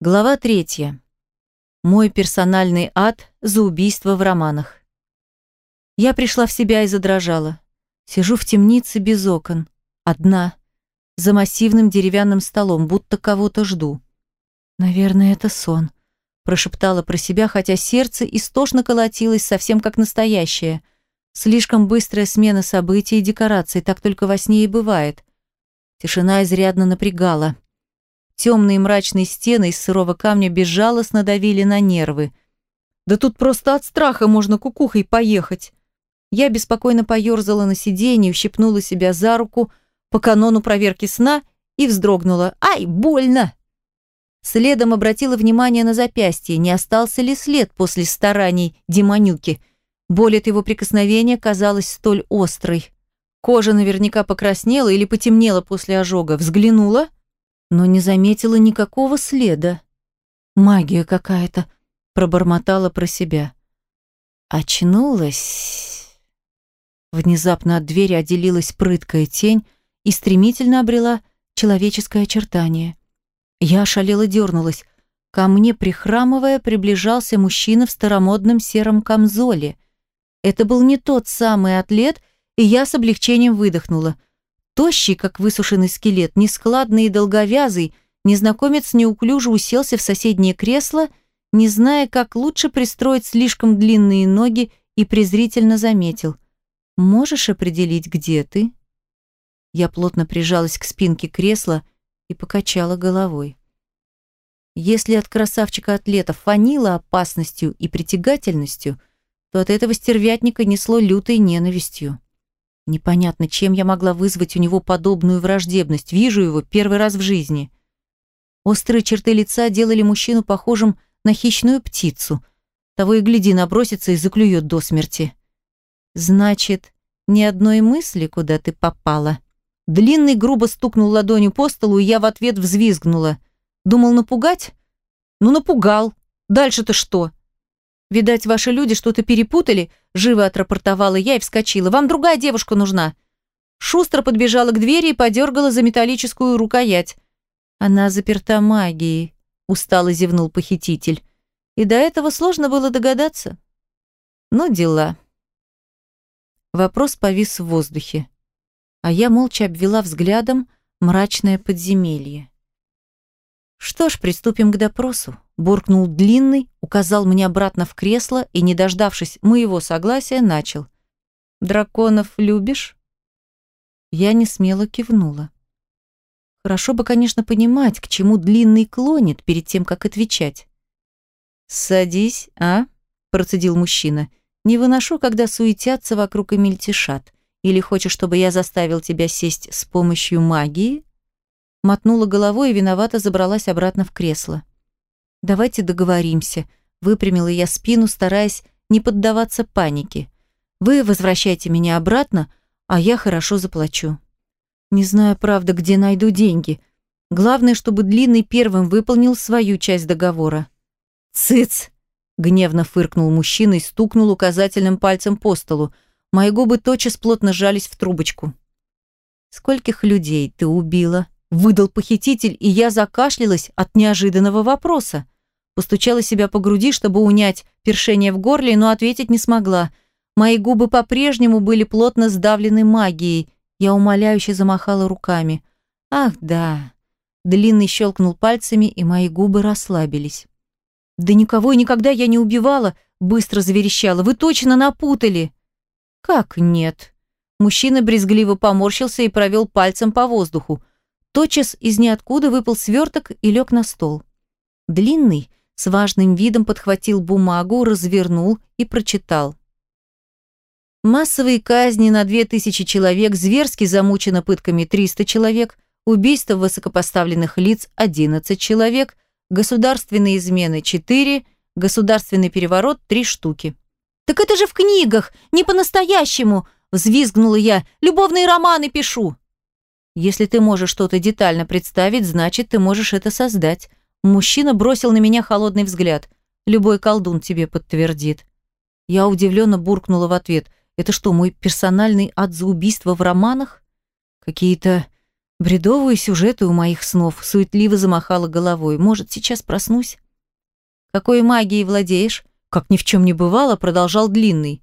Глава третья. Мой персональный ад за убийство в романах. Я пришла в себя и задрожала. Сижу в темнице без окон. Одна. За массивным деревянным столом, будто кого-то жду. Наверное, это сон. Прошептала про себя, хотя сердце истошно колотилось, совсем как настоящее. Слишком быстрая смена событий и декораций, так только во сне и бывает. Тишина изрядно напрягала. Темные мрачные стены из сырого камня безжалостно давили на нервы. Да тут просто от страха можно кукухой поехать. Я беспокойно поерзала на сиденье, ущипнула себя за руку по канону проверки сна и вздрогнула. «Ай, больно!» Следом обратила внимание на запястье, не остался ли след после стараний демонюки. Боль от его прикосновения казалась столь острой. Кожа наверняка покраснела или потемнела после ожога. Взглянула но не заметила никакого следа. Магия какая-то, пробормотала про себя. Очнулась. Внезапно от двери отделилась прыткая тень и стремительно обрела человеческое очертание. Я ошалела дернулась. Ко мне, прихрамывая, приближался мужчина в старомодном сером камзоле. Это был не тот самый атлет, и я с облегчением выдохнула – Тощий, как высушенный скелет, нескладный и долговязый, незнакомец неуклюже уселся в соседнее кресло, не зная, как лучше пристроить слишком длинные ноги, и презрительно заметил. «Можешь определить, где ты?» Я плотно прижалась к спинке кресла и покачала головой. Если от красавчика-атлета фанило опасностью и притягательностью, то от этого стервятника несло лютой ненавистью. Непонятно, чем я могла вызвать у него подобную враждебность. Вижу его первый раз в жизни. Острые черты лица делали мужчину похожим на хищную птицу. Того и гляди, набросится и заклюет до смерти. Значит, ни одной мысли, куда ты попала. Длинный грубо стукнул ладонью по столу, и я в ответ взвизгнула. Думал напугать? Ну, напугал. Дальше-то что? «Видать, ваши люди что-то перепутали», – живо отрапортовала я и вскочила. «Вам другая девушка нужна». Шустро подбежала к двери и подергала за металлическую рукоять. «Она заперта магией», – устало зевнул похититель. И до этого сложно было догадаться. Ну, дела. Вопрос повис в воздухе. А я молча обвела взглядом мрачное подземелье. Что ж, приступим к допросу буркнул длинный, указал мне обратно в кресло и, не дождавшись моего согласия, начал. «Драконов любишь?» Я не смело кивнула. Хорошо бы, конечно, понимать, к чему длинный клонит перед тем, как отвечать. «Садись, а?» – процедил мужчина. «Не выношу, когда суетятся вокруг и мельтешат. Или хочешь, чтобы я заставил тебя сесть с помощью магии?» Мотнула головой и виновато забралась обратно в кресло. Давайте договоримся. Выпрямила я спину, стараясь не поддаваться панике. Вы возвращайте меня обратно, а я хорошо заплачу. Не знаю, правда, где найду деньги. Главное, чтобы Длинный первым выполнил свою часть договора. «Цыц!» – гневно фыркнул мужчина и стукнул указательным пальцем по столу. Мои губы тотчас плотно сжались в трубочку. «Скольких людей ты убила?» Выдал похититель, и я закашлялась от неожиданного вопроса. Постучала себя по груди, чтобы унять першение в горле, но ответить не смогла. Мои губы по-прежнему были плотно сдавлены магией. Я умоляюще замахала руками. «Ах, да!» Длинный щелкнул пальцами, и мои губы расслабились. «Да никого и никогда я не убивала!» Быстро заверещала. «Вы точно напутали!» «Как нет?» Мужчина брезгливо поморщился и провел пальцем по воздуху. Тотчас из ниоткуда выпал сверток и лег на стол. Длинный, с важным видом подхватил бумагу, развернул и прочитал. Массовые казни на 2000 человек, зверски замучено пытками 300 человек, убийство высокопоставленных лиц 11 человек, государственные измены 4, государственный переворот 3 штуки. «Так это же в книгах, не по-настоящему!» – взвизгнула я. «Любовные романы пишу!» Если ты можешь что-то детально представить, значит, ты можешь это создать. Мужчина бросил на меня холодный взгляд. Любой колдун тебе подтвердит. Я удивленно буркнула в ответ. Это что, мой персональный ад за убийство в романах? Какие-то Бредовые сюжеты у моих снов, суетливо замахала головой. Может, сейчас проснусь? Какой магией владеешь? Как ни в чем не бывало, продолжал Длинный.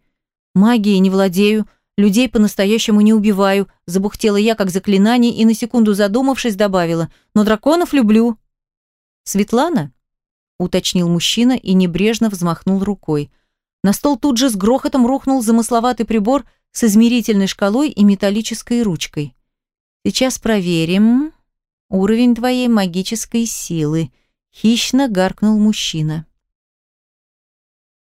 Магией не владею, людей по-настоящему не убиваю, забухтела я как заклинание и на секунду задумавшись добавила, но драконов люблю. Светлана? уточнил мужчина и небрежно взмахнул рукой. На стол тут же с грохотом рухнул замысловатый прибор с измерительной шкалой и металлической ручкой. Сейчас проверим уровень твоей магической силы, хищно гаркнул мужчина.